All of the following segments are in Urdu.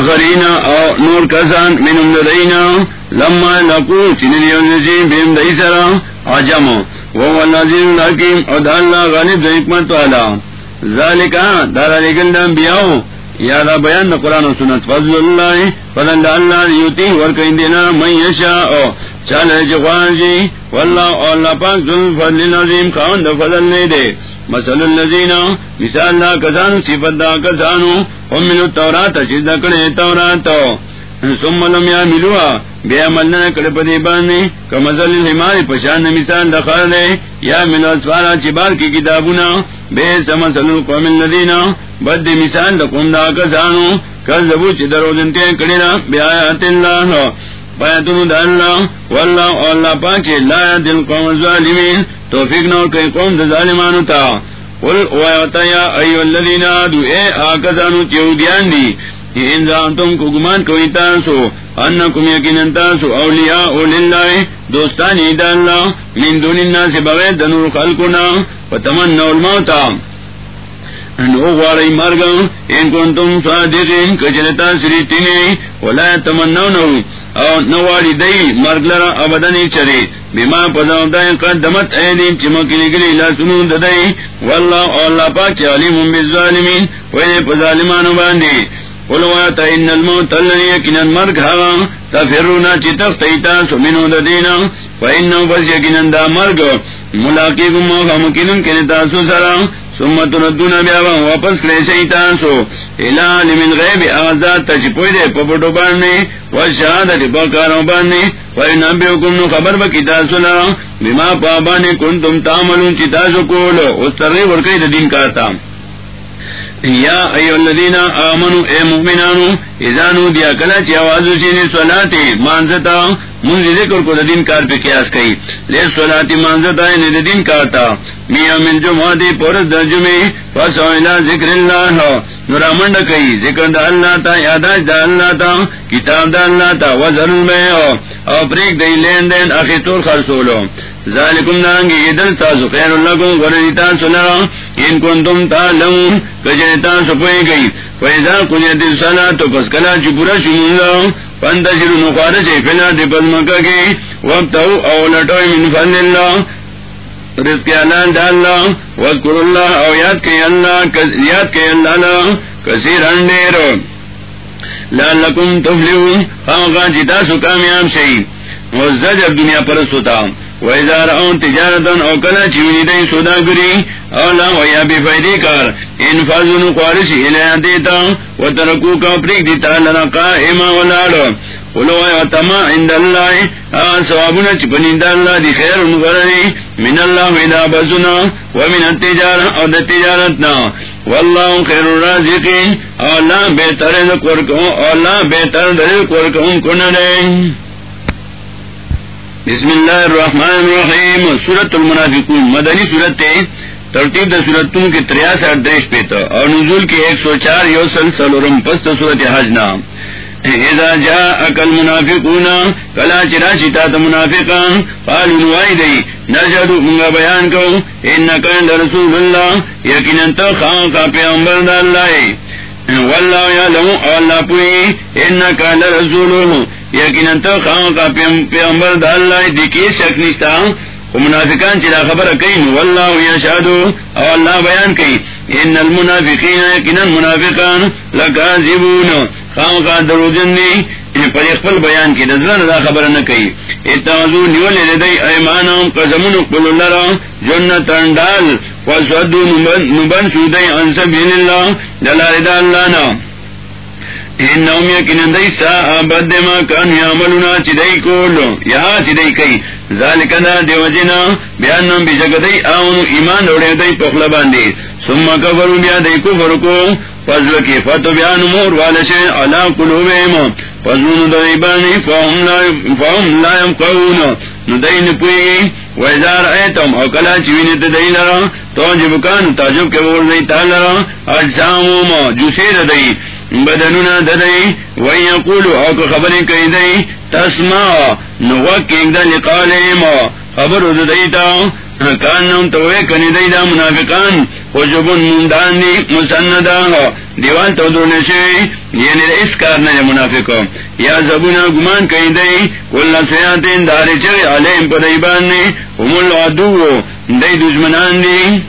آخرین او نور کسان من امددینا لما لقو چنی یونجی بیم دی سرا عجمو وهو العزیز الحکیم او دا اللہ غالب دا حکمت والا. ذالکا دارا لگل دا انبیاؤ یا دا بیان دا قرآن و سنت. فضل اللہ، فضل دا اللہ یوتی ورکین دینا من یشا. او چاله جوانجی والله الله پاک ذل فضل العظیم خان د فضل نه دی مثل الذين مثال لا کسانو صفات دا کسانو. هم من التورات چې تورات ثم لم بیا عملنا کړه په کمزل الحمار پشان مثال د خال دی یا من اسوارا چې بار کی کتابونه به سمسل القوم الذين بد مثال د دا کسانو۔ کذبوا چې درو دنته کړه بیا آیات دا اللہ۔ واللہ، اللہ پاچے لا دل قوم الظالمین۔ توفیق نو کئی قوم دا ظالمانو تا۔ قل ویعتا یا ایو الذین آدو، اے آکزانو چیودیان دی انزان تم کو گمان کوئی تاسو انکم یقینن تاسو اولیاء للہ دوستانی دا اللہ، من دون الناس بغیر دنور خلقنا الموتا۔ نو ان صادقین سریتینی ولا تمنونو او نو واړی دی مرګ لرا ابدن چری. بما پداو دای قدمت ایدین چې مکلی گلی لا سنو ددای والله پاک علیم بالظالمین. وې په ظالمانو باندې ولوا ان الموت الذي يكن المرغ هوا ہاں. تفرونا چې تختیتا سمنو د دینا فإنه بس یقینا دا مرګ ملاقاتكم مخامکینن کله تاسو سره سمت تردون بیا واپس کړی شي تاسو الی علم الغیب آزاد تجپوی دې په پټو باندې او شهادت په کارو باندې وای نبیکم نو خبر به کی تاسو نه بما پابانه کنتم تعملون چی تاسو کول، اس ستري ورکی دین کارتا. یا ایو الذین آمنو اے مؤمنانو اذا نو دیا کلا چی آوازو چینی صلاتی مانزتا منذ ذکر کو دین کار پہ قیاس کئی۔ لے صلاتی مانزتا یعنی ہے دین کارتا۔ میا من جمعہ دی پورس در جمعی فسو الى ذکر اللہ۔ نورا منڈ کئی، ذکر دا اللہ تا، یاداش دا اللہ تا، کتاب دا اللہ تا، وزر البیع او پریک دی لین دین اخی طور خرسولو ذالکم دانگی ادل تاسو خیر لکم غردی تاسو لرا ان کنتم تعلمون کجر تاسو پوئی گئی۔ فیضا قجرت الصلاة، تو پس کلا چی پورا شموندا فانتشر نخوارش فلا دی پس مکہ کی وقتو او لٹوئی من فضل اللہ، رزق اللہ وذکر اللہ او یاد اللہ یاد اللہ کثیر لعلکم جتا جی سو کامیاب شئی دنیا پرست ہوتا ویزار اون تجارتن او کلا چیونی دی سودا گری او لا ویا بی فیدی کار انفاظن قوارشی الیا دیتا و ترکو کا پریک دیتا لنا قائما ولارو قلو اے تما عند اللہ آن سوابنا چپنی دا اللہ دی خیر مغرنی من اللہ ویدا بزنا، ومن التجارة او دا تجارتنا. واللہ خیر الرازقین او اللہ بہتر دا قرکون او اللہ بہتر دا قرکون کنرین بسم اللہ الرحمن الرحیم. سورت المنافقون. مدنی سورت ترتیب دا سورتوں کے تریاس دیش پیتا اور نزول کے ایک سو چار یو سلسلورم پست سورت حج نام. اذا جاء اکل منافقون کلا چرا شتا تا منافقان. قالوا نوائی دی. نشہدو منگا بیان کو انکا اند رسول اللہ. یقینا تا خان کا پیغمبر دا اللہ واللہ یعلم اللہ پوئی انکا لرسولو یقینا تو خان کا پیغمبر دا اللہ دیکھی شک نشتا منافقان چلا خبر کئی واللہ یشہدو او اللہ بیان کئی ان المنافقین یقینا منافقان لکاذبون. خان کا دروجن دی یعنی پر بیان کی نظر دا خبر نہ کئی. اتعذو نیول لدی ایمانهم قسمون قل لرا جنتن وسدو نبن شودی عن سبیل اللہ دلال دا اللہ نا. انہم یکنن دی ما کان یعملونا چدئی کولو یا چدئی کئی. ذالک دا دیو جنا بیانم بشک دی آونو ایمان روڑے دی پخلا باندی سمم کفرو بیا دی کفر کو فضل کی فتو بیان مور والشے علا قلوبیم فضلون دی بانی فهم لا یمقعون ندین پوئی ویزار ایتم او کلا چوینت دی لرا تو جب کان تاجب کے بول دی تا لرا اجسامو ما جسیر دی بدنونا ددئی وی یقولو اوک کو خبریں کئی دئی تسما نوک ایک دا لقالیم خبر ددئی تا کان تو کنی دئی دا منافقان. خوشبن مندان دی مسندا دیوان تو دو نشوی یعنی اس کارنا یا منافق یا زبونا گمان کئی دئی کل سیاتین داری چر علیم پا دیبان نی هم العدو. دی دشمنان دی.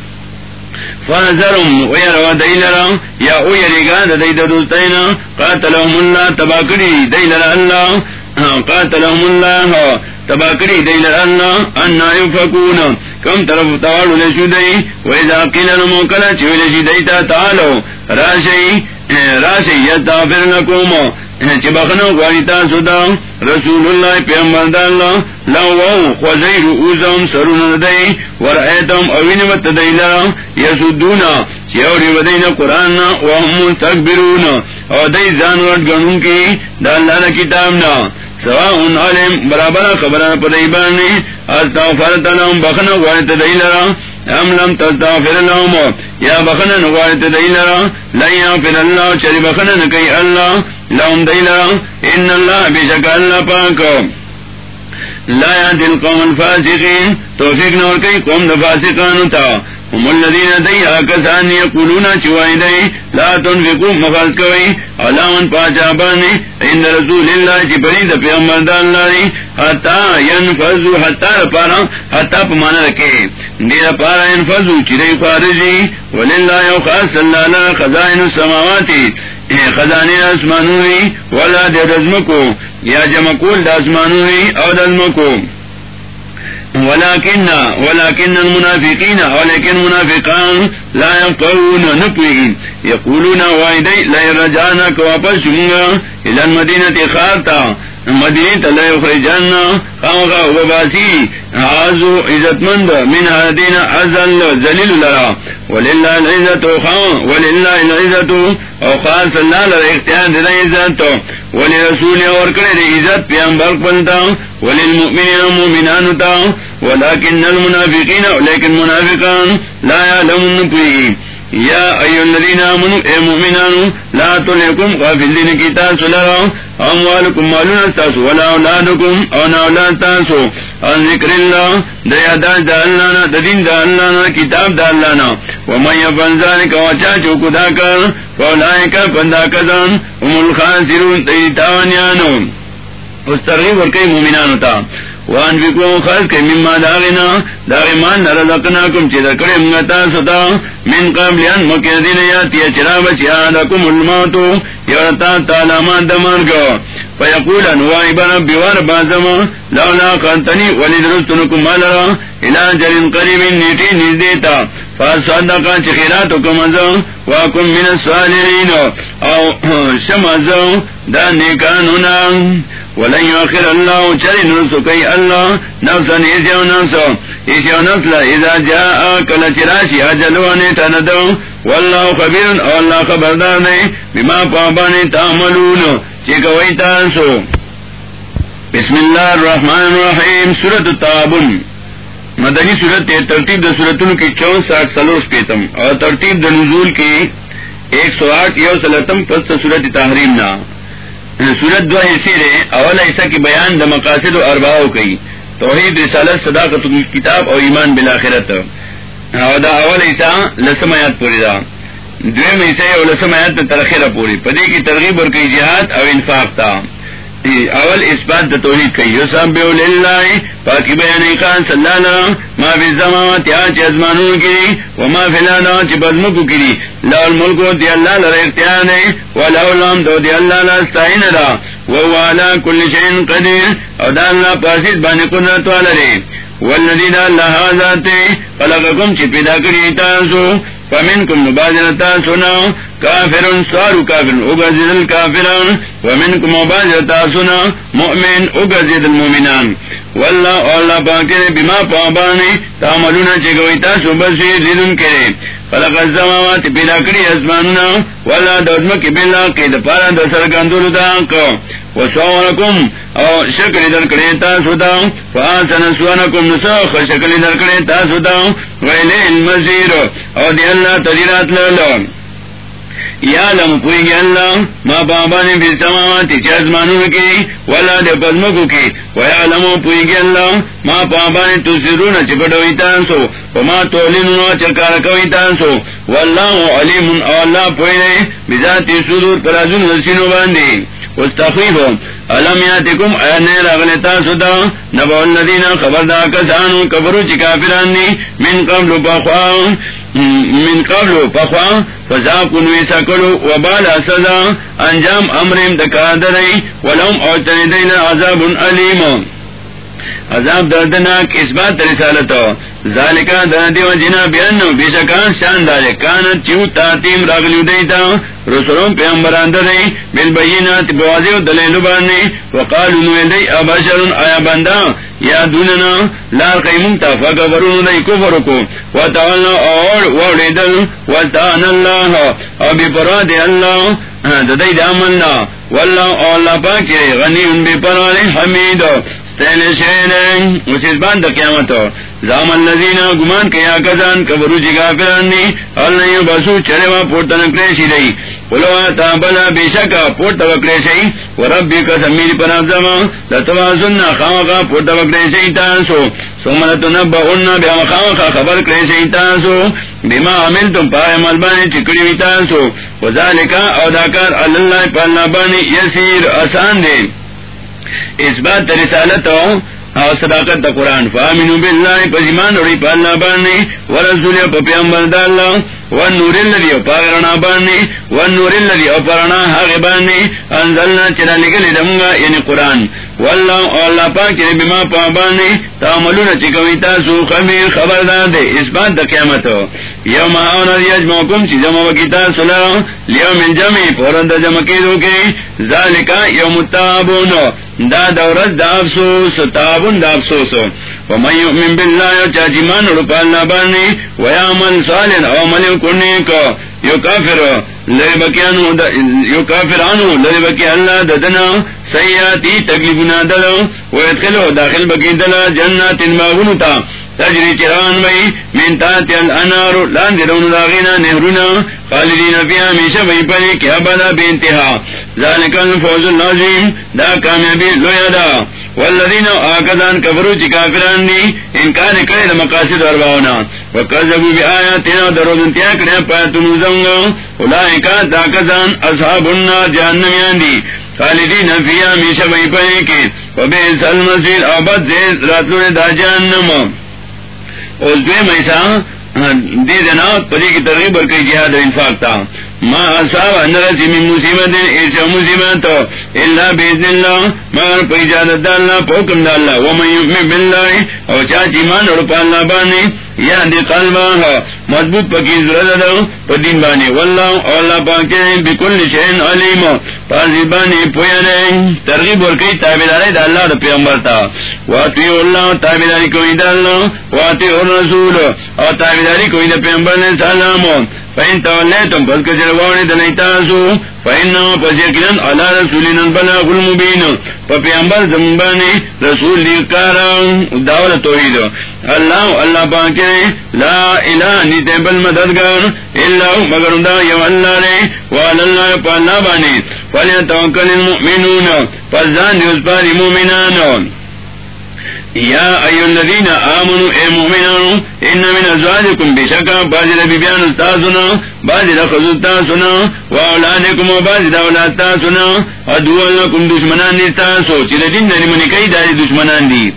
فنظرم ویروا لرا. یا او یریگا دا دی دا اللہ تباکری لرا اللہ. اللہ. تباکری دی لرا اللہ انا یفکون. کم طرف تاوالو لشو دی. ویزا قیل نمو چوی لشی دیتا تالو راشی راشی یتافر لکومو چی سدا رسول اللہ پیغمبر دا اللہ. لو خوزی رؤوزم سرون دی. ورعیتم اوینمت دی لرا یسودونا چی اوری قرآن وهم تکبرون. او دی زانورد گنون کی. دا اللہ نا. کتابنا سواء علم برابر خبر پدیبان استغفرت لهم بخنا غایت دیلرا ام لم تستغفر لهم، یا بخنا غایت دیلرا لا یغفر الله چری بخنا نکی الله لهم دیلرا ان الله بشک الله پاک. لا يهدي القوم الفاسقين توفيق نور کئی قوم دفاسقان تا هم الذين دي يقولون دي لا تنفقوا مخلص عند رسول چی پرید پیغمبر حتا حتا پارا، حتا پمانا پارا ینفذو چی دی خارجی، وللہ یو خزائن خزانے آسمانوی، ولا دے رزمکو یا جمکول دا آسمانوی، او دزمکو۔ ولكن ولكن المنافقين ولكن منافقان لا يقولون نقوي يقولون وايدي لا يرجعنا كوابس الى المدينة خارتا مدینی تلے خرجانا خامخا وباسی آزو عزت مند من هدین ازل زلیل لرا. وللہ العزت خام. وللہ العزت. او خاص اللہ لرا اختیار دل عزت. ولی رسول اور کرے دی عزت. پیامبر پلتا وللمؤمنین مومنان تا. ولكن المنافقین. لیکن منافقان. لا یعلمون پوئی یا ایو الذین آمنوا اے مومنانو لا تلکم غافل دین کی تاسو لرا. اموالکم مالون ولا اولادکم او نا اولاد تاسو. ان ذکر اللہ دیا دا دا اللہ نا دین دا اللہ نا، کتاب دا اللہ نا. ومن یفن ذالک وچا چوکو دا کر فولائک پندا کزان ام الخاسرون تیتاونیانو اس ترغیب ورکی مومنانو تا. وان فکو خاص کے مما داغنا داغمان نرزقناکم، چی دکڑے منگتا ستا من قبل ان مکردین یاتی چرا بچی آدکم الموتو یورتا تالامان دمانگو فیقولا نوائی بنا بیوار بازم لولا قانتنی ولی درستنکم مالرا الى جرین قریب نیٹی نزدیتا. فاسوادقا چی خیراتو کمزو واکم من السوالرین او شمزو دا نیکانونا. ولن يؤخر الله چری نرسو کئی اللہ نفسا ایسیو نفسو ایسیو نفس اذا جاء کل چراشی اجلوانی تندو. واللہ خبیر او اللہ خبردار دے بما پابانی تعملون. چکوئی تانسو بسم اللہ الرحمن الرحیم سورة تابن مدنی صورت ترتیب دا صورتوں کی چون ساٹھ سلوس پیتم. اور ترتیب دا نزول کی ایک سو آٹھ یو سلطم پس صورت تحریم نا. یعنی سورت دو حصے رہے اول حصہ کی بیان دا مقاصد و ارباؤ کئی۔ توحید، رسالت، صداقت، کتاب اور ایمان بلاخرت دا اول ایسا لسم آیات پوری دا۔ دوم ایسا اور لسم آیات ترخیر پوری۔ پدی کی ترغیب اور کئی جہاد اور انفاق تھا اول اس بات دا توحید کئی یسب للہ پاکی بیان خان صلی اللہ علیہ ما فی الزماوات یا چی ازمانون کری وما فی لالا چی بزمکو کری لا الملکو دی اللہ لر اختیار دے ولا علم دو دی اللہ لستائن را وهو على كل شيء قدير او دا اللہ پاسید بانے قدرت والا رے والذی دا اللہ ذاتے خلقکم چی پیدا کری تاسو فمنکم نبازرتا سنا کافر سوارو کافر اگزید الكافران ومنکم مبازرتا سنا، مؤمن، اگزید المؤمنان. واللہ، اللہ پاکرے بما پابانے تعملونا چگوئی تاسو بسیر لیدن کرے. خلق الزماوات پیدا کری، اسمانونا، واللہ دوزمکی باللہ کی دپارا دسر گندولو دانکو وسوارکم او شکل در کرے تاسو دا، فاسن سوانکم نسوخ شکل در کرے تاسو دا ویلے المزیر، او دی اللہ تجیرات لولو یا لم پوئی گی اللہ، ما بابا نے بھی سماواتی چیز چزمانوں کی ولا دے پزمکو کی. ویا لم پوئی گی اللہ، ما بابا نے تو سرون چپٹوئی تانسو وما تولنو چکار کوئی تانسو واللہ علیم، او اللہ پوئی رہے بذاتی صدور پرازون رسینو باندی. استخیف علم یاتکم اینی رغلتا سدا نبو الذین خبردہ کسانو کبرو چکا فرانی من قبل پخوان من قبل پخوا فزاقن ویساکلو وبالا سزا انجام امرم دکادرئی ولهم اوتنی دین عذاب علیم عذاب دردناک اس بات رسالتو ذالکا دردی و جنا بیانو بیشکان شاندار کانت چیو تاتیم راگلیو دیتا رسولون پیغمبران دردی بالبینات بوازی و دلیلو بانی وقالو نویل دی اباشرون آیا بندا یا دوننا، لار قیمونتا فکبرون دی کفر کو و تعالی اور وولی دل و تعالی اللہ او بی پراد اللہ ددی دامننا، واللہ اللہ پاکی غنی ان بی پراد حمید اس بات قیامت زام الذین گمان کیا کزان کبرو جی جگا فرانی اور نہیں بسو چلے وا پورتا نکریشی رہی۔ بلوا تا بلا بے شکا پورتا وکریشی وربی کا سمیر پر افزما لتوا سننا خام خواقا پورتا وکریشی تانسو۔ سومنتو نبا اننا بیا خواقا خبر کریشی تانسو۔ بما عمل تم پائے ملبانی چکڑی وی تانسو۔ وذالکا او داکار اللہ پالنا بانی یسیر آسان دے۔ اس بات رسالت ہوں او صداقت دا قرآن. فامنو باللہ پس ایمان روڑی پا اللہ باننی ورسول پا پیامبر دا اللہ. ونور اللذی او پاگرنا باننی ونور اللذی او پرنا حق باننی انزلنا چرا لگلی دمگا یعنی قرآن. واللہ اللہ پاک چکوی تاسو خبیر خبردار دے اس بات دا قیامت یوم آونا یجمعکم چی جمع وکیتا صلاح لیوم الجمع پورند جمع کی دو ذالکا یوم التابون دا دورت دا افسوس تابون دا افسوس. ومن یؤمن باللہ، چاچی مان رپا اللہ بانی ویامن صالح، او ملیو کنی کو. یو کافر لری بکیانو یو کافرانو لری بکی اللہ ددنا سیاتی تکلیفنا دلو ویدخلو داخل بکی دلا جنات باغنو تا. تجری چران بئی من تاتی الانار لاندرون داغینا نهرونا خالدین فی ہمیشہ بئی پلی کیا بدا بی انتہا. ذالک الفوز العظیم دا کامیابی لویا دا. والذین آکدان کفرو چی کافران دی، انکار کرے دا مقاصد ارباؤنا. وکذبو بی آیاتنا درودن تیا کرے پایتنو زنگا اولائکا دا کزان اصحاب النار جہنمیان دی. خالدین فی ہمیشہ بئی پلی کی وبیس المسیل آباد زید راتلو دا جہنم. اور دوی میسا ہاں، دے دینا پری کی ترغیب اور کئی جہاد انفاق تھا ما اندرسی من مصیبت ایسا مصیبت اللہ بیدن اللہ مگر پا اجازت دا اللہ، پا حکم دا اللہ، ومن یؤمن باللہ، او چاچی مان اور اللہ بانی یا دی قلبا مضبوط پا ضرورت دا پا دین بانی واللہ اللہ پاکے بکل شہن علیم، پازی بانی پویا رہے ترغیب اور کئی تابداری دا اللہ دا پیغمبر تا۔ واتیو اللہ تابداری کوئی دا اللہ واتیو الرسول اور تابداری کوئی دا پیغمبر نے سلام فین تولیتم پس کچر وانی دنی تاسو فین نو پس یکنن علا رسولین البلاغ المبین پا پیامبر زمبانی رسول لیکارا دعوت توحید اللہ اللہ پاکے لا الہ نیتے بل مددگار اللہ مگر دا یو اللہ لے والاللہ پا اللہ بانی فلیتوکل المؤمنون پس زان دیوز پاری مومنانون یا ایو الذین آمنوا، اے مومنانو، ان من ازواجکم بشکا بازی دا بیبیان تاسونا بازی دا خزو تاسونا و اولادکم و بازی دا اولاد تاسونا ادوال لکم دشمنان تاسو، چی دا دین دا نمانی کئی داری دشمنان دی.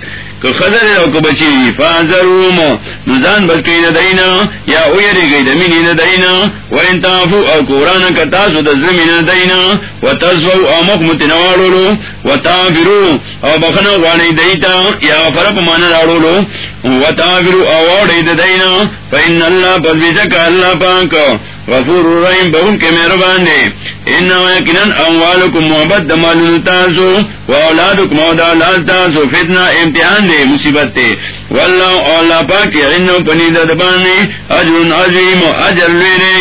خزر او کو بچی فازروم. نزان بچی دینا، یا اویری گئی دمینی دینا. و انتافو او قرآن کا تاسو دزمین دینا. و تصفو او مخمت نوارولو و تافرو او بخنا وانی دیتا. یا فرق مانا رارولو و تافرو او اوڑی دینا. فا ان اللہ پس بیشک اللہ پاک. غفور الرحیم بہن کے مہربان دے انہو یکنن اموالکم محبت دمالن تاسو و اولادکم او دالات تاسو فتنہ، امتحان دے، مصیبت تے واللہ اولا پاکی انہو پنید دبانی اجر عظیم و اجر لینے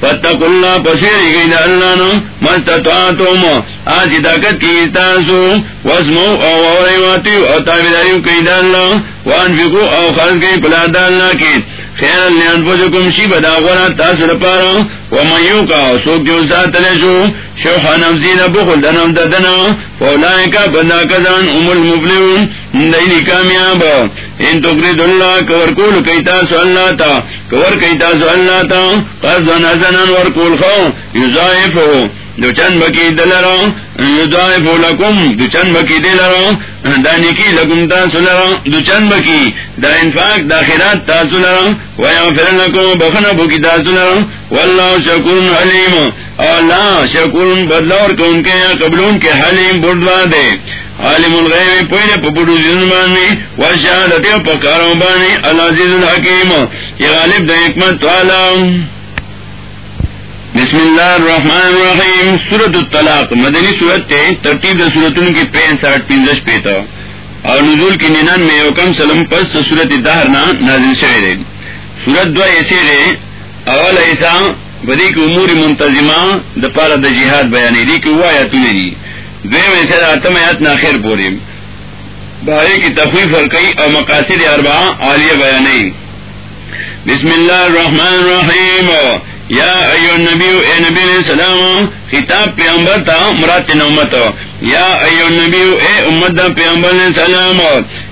فتق اللہ پسیری گئی دا اللہ نو مستطاعتم آج طاقت کی تاسو واسمو او اوریواتیو او تابداریو کئی دا اللہ۔ وانفقو او خرد کئی پلا دا اللہ کی۔ خیر الانفسکم شی بدا غورا تاثر پارا ومیو کا سوک جو سات لیشو شوحا نفسی نبخل دنم ددنا فولائے کا بدا کزان ام المفلیون دینی کامیاب ان تقرید اللہ، کور کول کئیتا سو اللہ تا، کور کئیتا سو اللہ تا قرض نزنان ورکول خو یزائفو دو چند بکی دلرا یضاعف لکم، دو چند بکی دلرا دا نکی لکم تاسو لرا، دو چند بکی، دا انفاق، دا خیرات تاسو لرا، ویغفر لکم بخنا بکی تاسو لرا، واللہ شکر حلیم اللہ شکر بدلور کون کے یا قبلون کے حلیم بردوا دے. عالم الغیب پوئنے پا بڑو زیدن بانی وشہادت پا کاروں بانی اللہ العزیز الحکیم، یہ غالب دا حکمت والا. بسم اللہ الرحمن الرحیم سورت الطلاق، مدنی سورت تے ترتیب سورتوں کی پینسٹھ پنجش پیتا اور نزول کی ننان میں حکم سلم پس سورت دہرنا نازل شعر ہے سورت دو ایسے رے اول ایسا بدی کی امور منتظمہ دپارا د جہاد بیانی دی کہ وہ ہوا یا تھی دویم ایسے آتم آیات ناخیر پورے۔ بھائی کی تخفیف اور کئی اور مقاصد اربا عالیہ بیانی بسم اللہ الرحمن الرحیم۔ یا ایو نبی اے نبی علیہ السلام خطاب پیغمبر تا مراد نومت یا ایو نبی، اے امت دا پیغمبر علیہ السلام،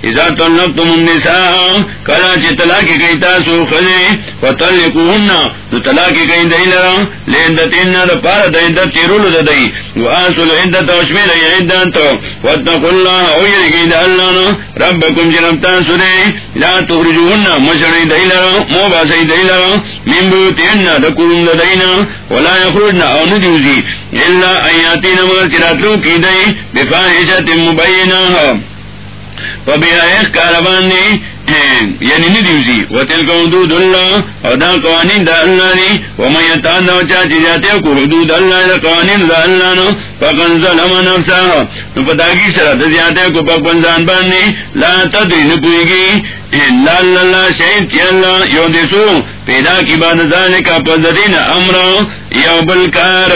اذا طلقتم النساء، کلا چی طلاقی کئی تاسو خلی و طلقوهن تو طلاقی کئی دی لرا لیندتین دا پارا دا عدت تیرولو دا دی و آسو لعدت و شمیل عدت، واتقوا اللہ اویر دا اللہ نا، ربکم جنب تاسو دی لا تخرجوهن مشڑی دی لرا موباسی دی لرا، من بوتین دا کرون دا دینا ولا یخرجن، او ندیوزی الا ایاتین مگر چراتلو کی مبینہ کاربان یعنی ندیوزی و تل کو حدود اللہ اور دا قوانین دا اللہ نے وہ میں دا چاچی جاتے کو حدود اللہ دا قوانین دا اللہ نو فقن ظلم نفسا نو پتا کی زیادے کو پک بنزان باننے لا تدری نپوئی گی لا اللہ شہید کی اللہ یو دیسو پیدا کی بعد ذالے کا پذرین امرا یو بلکار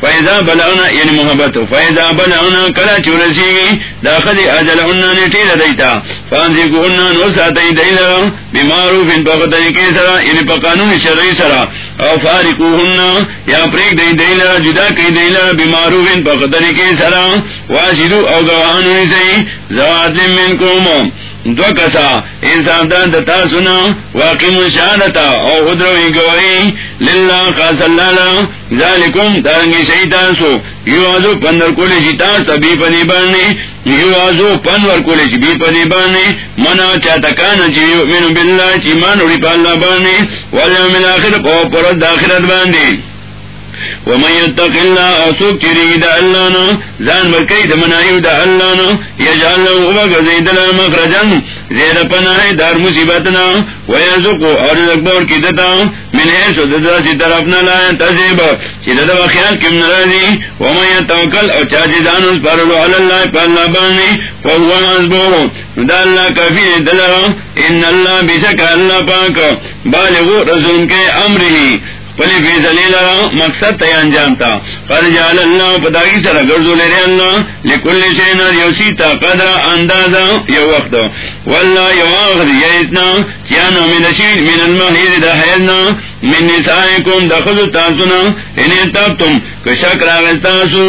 فیضا بلغنا یعنی محبت. فیضا بلغنا کلا چورسی گی داخل اجل انہا نے ٹھیل دیتا. فانسی کو انہا نو ساتی دیلا بمعروف ان پاک طریقے سرا یعنی پا قانون شرعی سرا. او فارقو انہا یا پریک دی دیلا، جدا کی دیلا بمعروف ان پاک طریقے سرا واشدو او گوانو سی زواد من کومو دو کسا، انسان دان دتا سنا واقع مشاہدتا او خدروی گوئی للہ خاص اللہ لہ ذالکم تارنگی شیطان سو، یو آزو پندر کولی شیطان سا بی پنی بانی، یو آزو پندر کولی شی بی پنی بانی، منا چاہتا کانا چی یؤمنو باللہ، چی مانو ری پا اللہ بانی، والیوم الاخر، پا پرد داخرت باندی۔ ومن يتق الله اسوك تريد الله زان بكيد منايو دا الله يجعل له وغزيد له مخرجا زيد پناه دار مصيبتنا ويرزقه ارزق بور کی دتا من حيث دتا سی طرفنا لا ينتزب چی دتا وخیال کم نرازی ومن يتوکل او چاچی دانوس پرلو علی اللہ پر اللہ بانی فهو حسبه. دا اللہ کافی دلرا ان اللہ بشک اللہ پاک بالغ رسول کے امرہی پلی فیصلی لرا مقصد تی انجام تا۔ قد جعل اللہ پتاکی سر گرزو لرے اللہ، لکل شینا یوسیتا قدر اندازا یو وقت۔ واللہ یو آخر یعیتنا چیانا من شید من المحید دا حیدنا من نسائکم دا خضو تاسونا انہیں تب تم کشک راغستاسو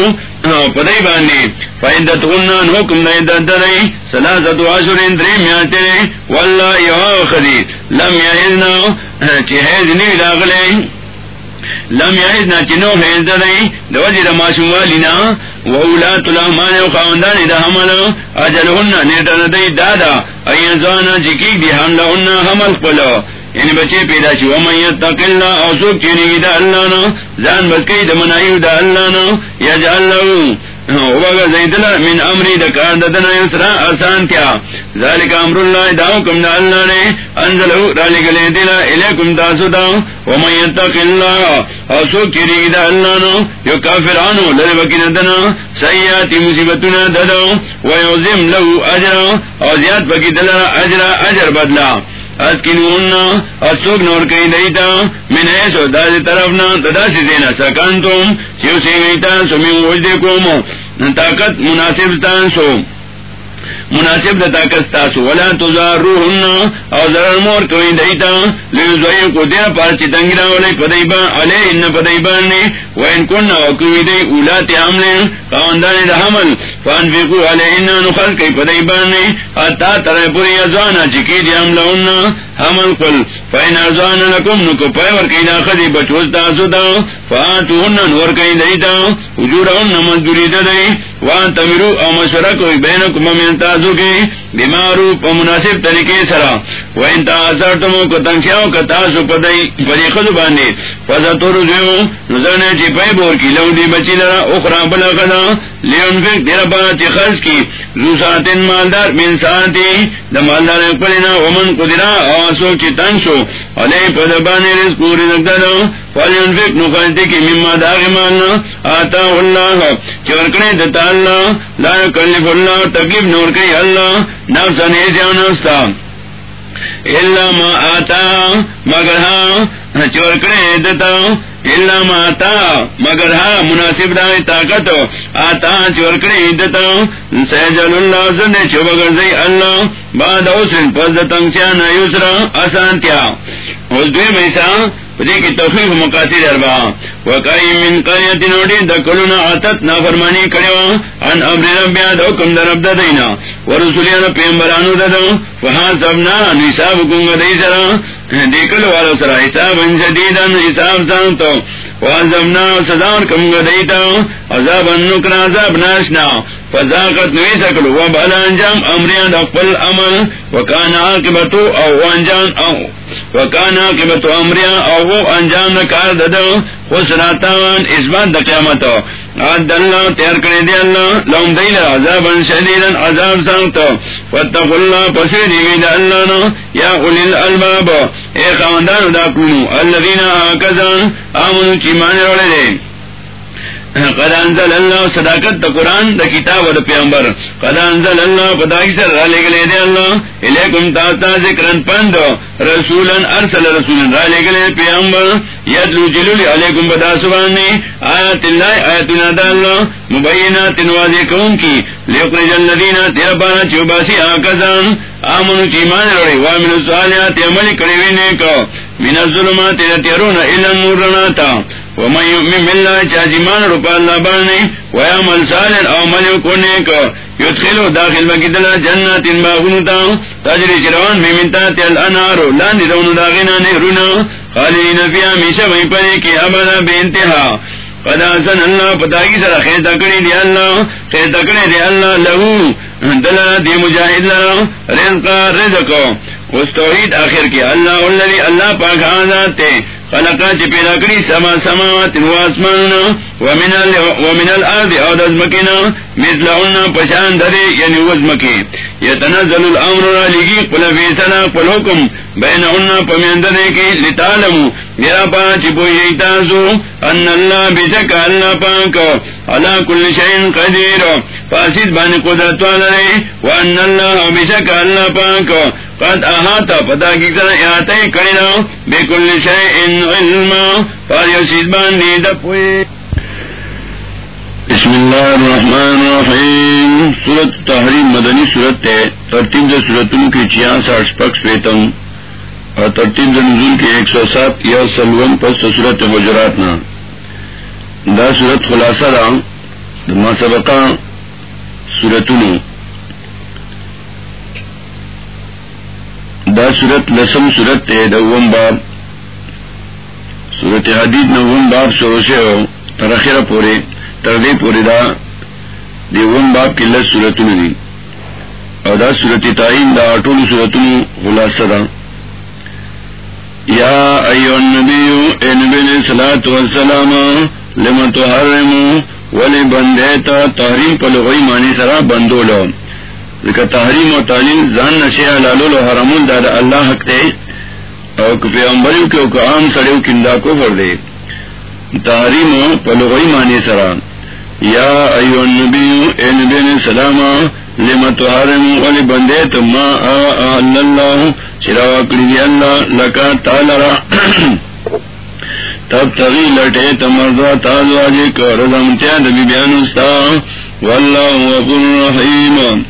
پدائی باندی۔ فائدت غنان حکم دا عدت درائی سلاسة عشرین دری میاتے واللہ یو آخر، لم یعیدنا چی حید نیو لاغلے لم یعید نا چنو حیز دا دی دو جی دا معصوم والینا و اولاد الامان و خواندان دا حمل اجل اجلهن نیتا دی دادا، این زانا چکی جی دی حمل هن حمل قلو یعنی بچے پیدا چی ومن یتق اللہ او سوک چینی دا اللہ نا، زان بس کئی دا منعیو دا اللہ نا، یجعل لہو۔ من امری دکار ددنا یسرا آسان کیا. ذالک امر اللہ داؤکم دا اللہ نے. انزلہو رالی گلے دلا الیکم تاسو دا ومن یتق اللہ. او سوک cherry the Allah know. You کافرانو لدے بکی ددنا سیاتی مصیبتنا ددو. ویوزم لہو اجرا. او زیاد بکی دلا اجرا اجر بدلا. اسوک نور کئی دیتا، من ایسو دا دی طرفنا تدا سی زینا سمی وجدے کومو طاقت مناسب تان سو۔ مناسب دتا کستا ولا او ضرر مور کوي دیتا کو دیا پار چی ولی پدیبا، علی ان پدیبان وین کن او دی اولات عمل دا حمل فانفقو علی ان نخل کی پدائی بانے حتا ترے پوری ازوانا چکی دی لہنہ حمل کل فین ازوان لکم نکو پیور کئی دا خدی بچوز تاسو بچوستا سودا فاتوهن نور کئی دیتا وجورهن مزدوری دا دی وان تمیرو او مشرکو بینکم ممینتا تاسو کی بیمارو پا مناسب طریقے سرا۔ و انتا اثر تمو کتنگشاو کتاسو پدائی پدی خدو باندی فضا تو رجیو نظرنے چی پای بور کی، لو دی بچی لرا، اخرا بلا قدا لیون فک دیر با چی خرس کی۔ زو ساتن مالدار، من ساتی دا مالدار اقبلینا ومن قدرا آسو چی تنسو علی پدبانی رز پوری دادو فلیون فک نخلتی کی مما داغی مالنا. آتا اللہ. چورکنی دتا اللہ. لا کلف اللہ. تکلیف نور کئی اللہ. نفسا نیزیا نفسا اللہ ما آتا مگر ہاں چورکنی دتا اللہ آتا مگر ہاں مناسب دا طاقت، آتا چورکڑی کرے دتا سیجل اللہ زنے چوبگر زی اللہ، بعد اوسن پس دتنگ چانا یسرا، آسان تیا اس دوی میسا کی تخفیف مقاصد اربا وکائی من قریت نوڑی دکلونا آتت نافرمانی کریو ان امر ربیا دو کم در رب دینا. ورسولیان پیمبرانو ددو فہاں سبنا نصاب کنگا دی سرا. دیکل والا سرا حساب ان شدیدن حساب سانتو وعزمنا سزان کمگا دیتا. عذاب النکر عذاب ناشنا. فضاقت نوی سکلو. وبعلا انجام امریان دقبل عمل. وکان عاقبتو او انجام او وکان عاقبتو امریان او انجام نکار ددو خسراتان اسبات دا قیامتو. عد اللہ تیار کرے دی اللہ. لهم دیل عذابا شدیدا عذاب سانتو فاتقوا اللہ پسر دیوی دا اللہ نو یا اولی الالباب. اے خواندان دا کنو الذین آکزان آمنو چیمان روڑے دے. قد انزل اللہ صداقت دا قرآن دا کتاب دا پیامبر قد انزل اللہ پدا کی سر را لے گلے دے اللہ. الیکم تاتا ذکرن پند. رسولا ارسل رسولا را لے گلے پیامبر یدلو جلولی علیکم بدا سبانی آیات اللہ آیاتنا دا اللہ. مبینات واضح کون کی. لیقرج اللذین تیر بانا چوباسی آکزان. آمنو چیمان روڑی. وامن الصالحات عملی کریوی کو من الظلمات تیرون الى النور رناتا ومن يؤمن بالله چاجمان رپا اللہ باننے ویعمل صالح او ملیو کونے یدخلو داخل بکتلا جنات باغنتا تجری چروان بیمنتا تیل انارو، لاندی دونو داغینا نهرونا خالدین فیها میشا وی پدے کی ابدا بے انتہا۔ قد آسن اللہ پتا سر خیر تکڑی دی اللہ، خیر تکڑی دی اللہ لہو دلنا دی مجاہد لرا، رزقا رزقو اس توحید آخر کی اللہ اللہ اللہ پاک آزاد تے۔ خلقا چی پیدا کری سما سماوات و آسماننا ومن, ومن الارض او دزمکینا مثل مثلہنا پشان دھرے یعنی وزمکی یتنزل الامر را لگی قل فیسنا قل حکم. بینہنا پمین دھرے کی لتعلمو میرا پا چی پوئی تاسو ان اللہ بشک اللہ پاک. علا کل شئین قدیر. فاسد بانی قدرت والا رے وان اللہ بشک اللہ پاک. قد احاطا پتا کی طرح احاطہ کرنا بے کل شئین علم فاریو سید بان باندی دپوئی بسم اللہ الرحمن الرحیم۔ سورت تحریم مدنی سورت ہے۔ ترتیب سے سورتوں کی چیا ساٹھ پکس پیتم۔ اور ترتیب نزول کے ایک سو سات یا سلون پس سورت حجرات نا دا سورت خلاصہ را ما سبقہ سورتوں دا سورت لسم سورت ہے دوم باب۔ سورت حدید نوم باب شروع سے ہو ترخیر پورے۔ تردے پورے دا دیوم باب کی لس سورت دی اور دا سورت تعین دا اٹول سورت خلاصہ دا یا ایو النبی اے نبی علیہ الصلوۃ والسلام لما تحرم ولی بندے تا تحریم پر لغوی معنی سرا بندو لو ذکر تحریم و تعلیم زان نشے حلال و حرام دا, دا اللہ حق دے. او پیغمبریو کے او عام سڑیو کندا کو فر دے. تحریم و پلغوی معنی سرا. یا ایو النبی اے نبی علیہ السلام لما تحرم ولی بندے تو ما اللہ چراوا کری اللہ، لکا تالرا تب تغی لٹے تمردا تازوا جے کر رضامتیا دبی بیان استا. واللہ غفور رحیم.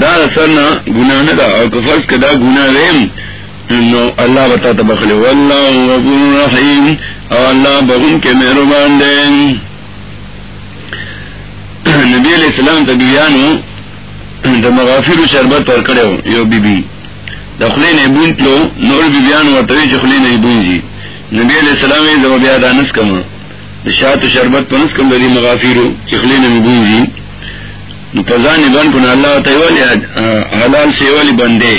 دا اثر نہ گناہ نہ دا اور فرض کا دا گناہ رحم نو اللہ بتا تبخل واللہ غفور رحیم. اللہ بغن کے مہربان دے نبی علیہ السلام تبیانو دا مغافر شربت اور کرے ہو یو بی بی دخلے نے بون لو نور بی بیان اور طوی چخلے نے بون جی نبی علیہ السلام زبا بیا دانس کما شاعت شربت پنس کم دری مغافر چخلے نے بون جی پزان بن کن اللہ تیوالی حلال سیوالی بندے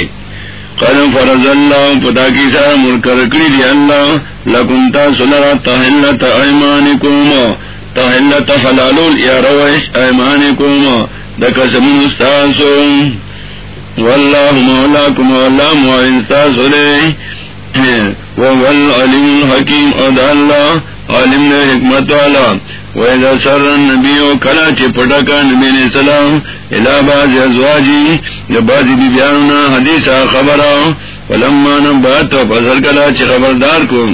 قدم فرض اللہ پتا کی سارا ملک رکڑی دی اللہ لکم تا سلرا تحلت ایمانکوم تحلت حلالول اللہ علم نے حکمت والا. وَإِذَا سَرَّ النَّبِيُّ كَلَا چِ پٹکا نبی علیہ السلام الى ازواجی. جبازی بی بیانونا حدیثا خبرا. فلما نبات فصل کلا چی خبردار کو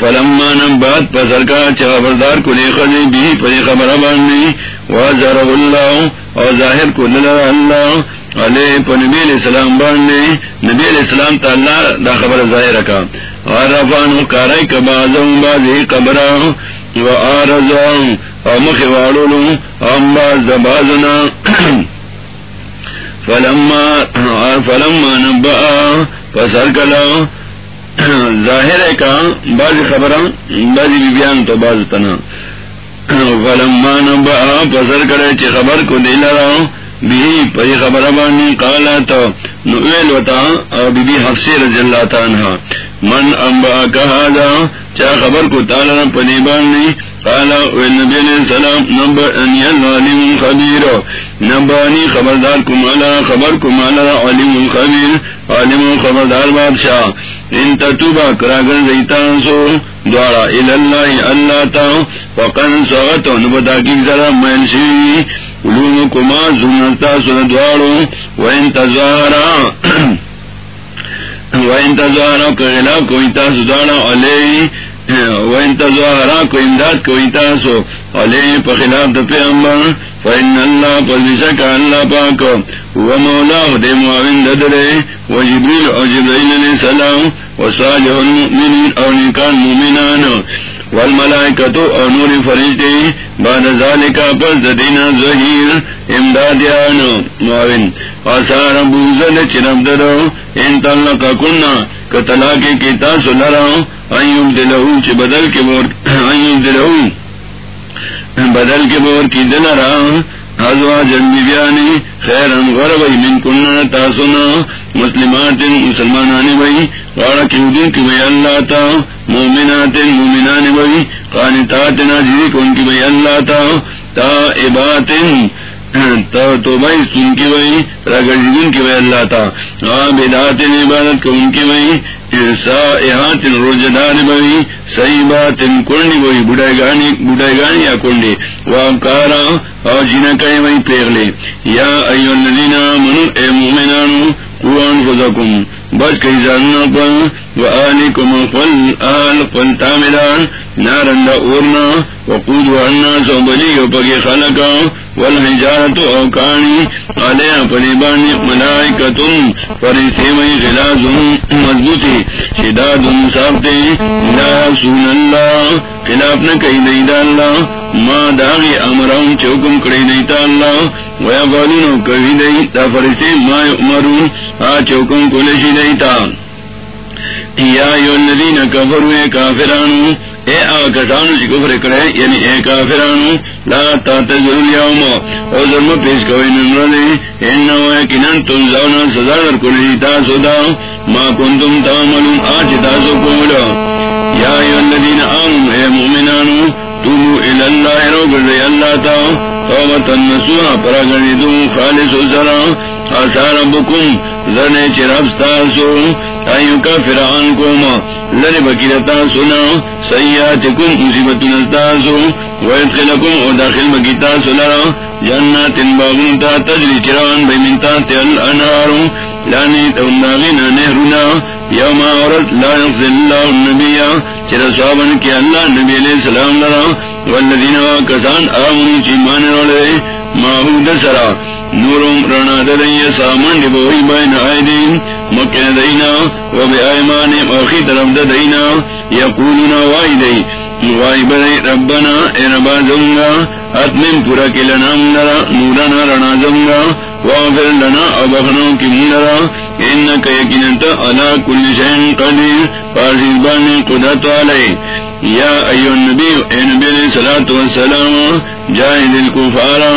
فلما نبات فصل کلا چی خبردار کو لے خضی بی پری خبر باننی وَازَرَهُ اللَّهُ اور ظاہر کو للہ اللہ علیہ پا نبی علیہ السلام باننی نبی علیہ السلام تا اللہ دا خبر ظاہر رکا عرفان کارائی کبازم بازی قبرا و آرزان او مخوارولو ام باز دبازنا فلما فلما نبعا فسر کلا ظاہر ہے کہ ہاں، بعض خبراں بازی بیان تو باز تنا۔ فلما نبعا فسر کرے چی خبر کو دل رہا بھی پری خبر بانی کالا تو نویل وتا اور بی بی حفصی رضی اللہ تعالیٰ من امبا کہا جا چاہ خبر کو تالا پنی بانی کالا نبی علیہ السلام نبا انی العلیم خبیر نبانی خبردار کو مالا خبر کو مالا علیم خبیر علیم خبردار بادشاہ. ان تتوبا کراگر زیتان سو، دوارا الاللہ اللہ تا، وقن سغتو نبتا کی ذرا میل شیوی. علوم کما زنتا سن دوارو وین تزارا وین تزارا کغلا کوئی تاسو دوارا علی امداد کو تاسو خلاف فإن اللہ پاک و مولا دے معاون ددرے و جبریل او جبرائیل علیہ السلام و صالح المؤمنین او نکان مومنان والملائکتو او نور فرشتے بعد ذالکا پس ددینا ظہیر امدادیان، معاون۔ آسار ابو زل چرم درو، ان تلقا کننا، کتلاکی کتا لراؤ ایوب دلہو چی بدل کے بور ایوب دلہو بدل کے بور کی دل رہا ازوا جنبی بیانی خیرن بھائی من کننا تاسونا مسلمات مسلمانانی بھائی غارا کیودین کی بھائی اللہ تا مومنات مومنان بھائی قانتات ناجری کن کی بھائی اللہ تا تا عباتن تو بھائی سن کی بھائی رگڑ کی بھائی اللہ تا بدات عبادت کو ان کی بھائی سا روزدار بھائی صحیح بات ان کنڈی بھائی بڑھائی گانی بڑھائی گانی یا کنڈی وہ کارا، اور جنا کہیں وہی پیغلے یا ایو الذین منو اے مومنانو، قرآن خودکم بس کئی جاننا پل و قل آل قل وقود سو بلی خلقا. والحجارت اوکانی علیہ پلیبانی ملائکتن فریسی مضبوطی شدادن لا سون خلاف نہ کئی داغی چوکم کڑی دیتا اللہ. ویا بالونو کبھی دی تا فریسی ما امرون آ چوکم کلشی دیتا یا یو الذین کافرانو، اے آ چی کفر کرے یعنی اے کافرانو، لا تعتذر اليوم. او ظلم پیش کوئی نمرلی انہو یکنن تم زونا سزا در کلی تاسو دا ما کنتم تعملون، آج تاسو کولا. یا ایو الذین آمن اے مومنانو، توبو الاللہ رو گردی اللہ تا توبتا نسوها پراگردو خالص و سرا آسار بکم لنے چرابستاسو ایو کا فرعان کوما لنے بکیرتا سنا سیاتکم مصیبت نستاسو ویدخلکم او داخل بکیتا سنا جنات باغن تا تجری چران بیمنتا تیل انارو لانی تونداغین نهرنا یوم عورت لا یغزل اللہ النبی. چرا صحابن کی اللہ نبی علیہ السلام لرا. والذین آکسان آمنی چیمان رولے. ماہو دسرا نورم رنا دئی سامن بوئی بین آئدین مکن دینا و بے آئمان اخی طرف ددئینا یا پورنا وائی دئی وائی بدئی ربنا، اے ربا زنگا اتمن پورا کے لنا نرا نورنا رنا جمگا وافر لنا ابخنو کی منرا، انکا یکننتا علا کل شہن قدیر پارسیزبان قدرت والے یا ایو النبی، اے نبی علیہ السلام جاہد الکفارا